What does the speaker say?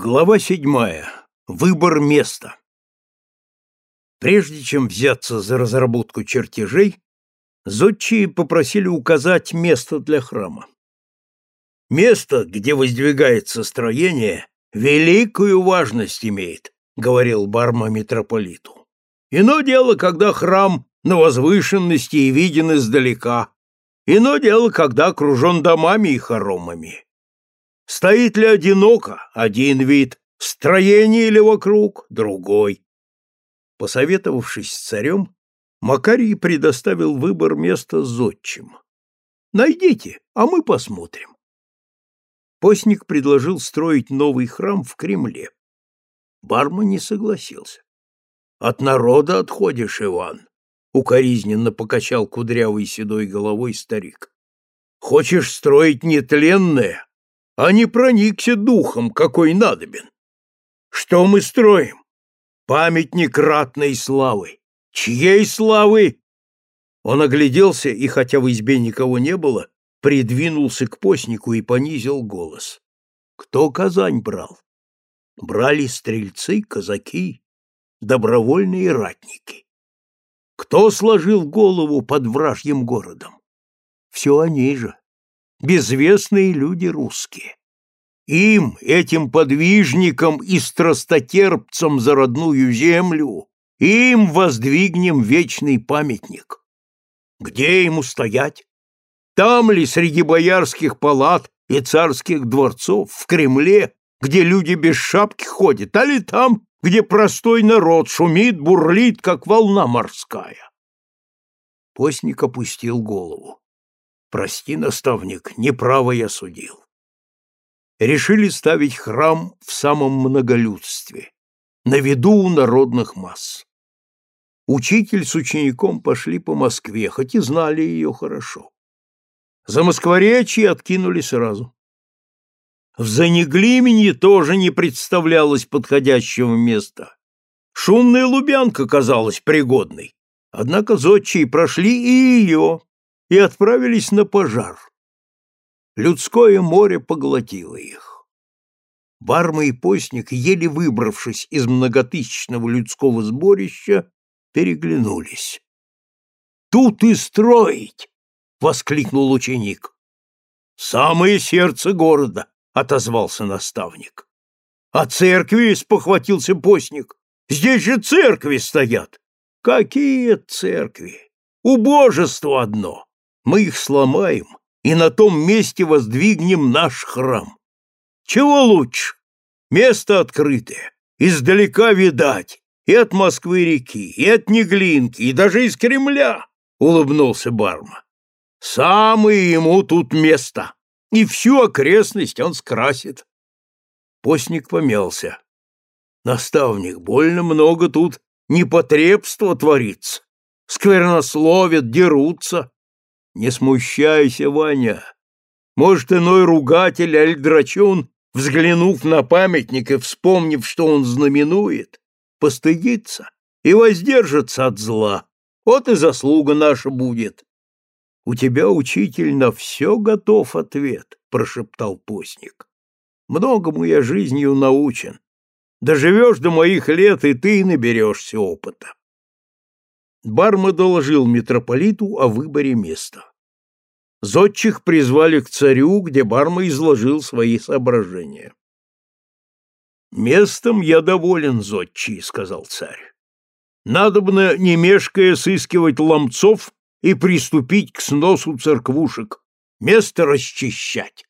Глава седьмая. Выбор места. Прежде чем взяться за разработку чертежей, зодчие попросили указать место для храма. «Место, где воздвигается строение, великую важность имеет», — говорил Барма митрополиту. «Ино дело, когда храм на возвышенности и виден издалека, ино дело, когда окружен домами и хоромами. Стоит ли одиноко? Один вид. Строение ли вокруг? Другой. Посоветовавшись с царем, Макарий предоставил выбор места зодчим. Найдите, а мы посмотрим. Постник предложил строить новый храм в Кремле. Барма не согласился. От народа отходишь, Иван, укоризненно покачал кудрявой седой головой старик. Хочешь строить нетленное, а не проникся духом, какой надобен. Что мы строим? Памятник ратной славы. Чьей славы? Он огляделся и, хотя в избе никого не было, придвинулся к постнику и понизил голос. Кто Казань брал? Брали стрельцы, казаки, добровольные ратники. Кто сложил голову под вражьим городом? Все они же безвестные люди русские. Им, этим подвижникам и страстотерпцам за родную землю, им воздвигнем вечный памятник. Где ему стоять? Там ли среди боярских палат и царских дворцов, в Кремле, где люди без шапки ходят, а ли там, где простой народ шумит, бурлит, как волна морская? Постник опустил голову. Прости, наставник, неправо я судил. Решили ставить храм в самом многолюдстве, на виду у народных масс. Учитель с учеником пошли по Москве, хоть и знали ее хорошо. За москворечье откинули сразу. В Занеглименье тоже не представлялось подходящего места. Шумная Лубянка казалась пригодной, однако зодчие прошли и ее, и отправились на пожар. Людское море поглотило их. Барма и постник, еле выбравшись из многотысячного людского сборища, переглянулись. «Тут и строить!» — воскликнул ученик. «Самое сердце города!» — отозвался наставник. «А церкви?» — спохватился постник. «Здесь же церкви стоят!» «Какие церкви? Убожество одно! Мы их сломаем и на том месте воздвигнем наш храм. Чего лучше? Место открытое, издалека видать, и от Москвы-реки, и от Неглинки, и даже из Кремля, — улыбнулся Барма. Самое ему тут место, и всю окрестность он скрасит. Постник помялся. Наставник, больно много тут непотребства творится. Сквернословят, дерутся. Не смущайся, Ваня. Может, иной ругатель аль драчун, взглянув на памятник и вспомнив, что он знаменует, постыдится и воздержится от зла. Вот и заслуга наша будет. У тебя, учитель, на все готов ответ, прошептал постник. Многому я жизнью научен. Доживешь до моих лет, и ты наберешься опыта. Барма доложил митрополиту о выборе места. Зодчих призвали к царю, где Барма изложил свои соображения. «Местом я доволен, зодчий», — сказал царь. «Надобно, не мешкая, сыскивать ломцов и приступить к сносу церквушек, место расчищать.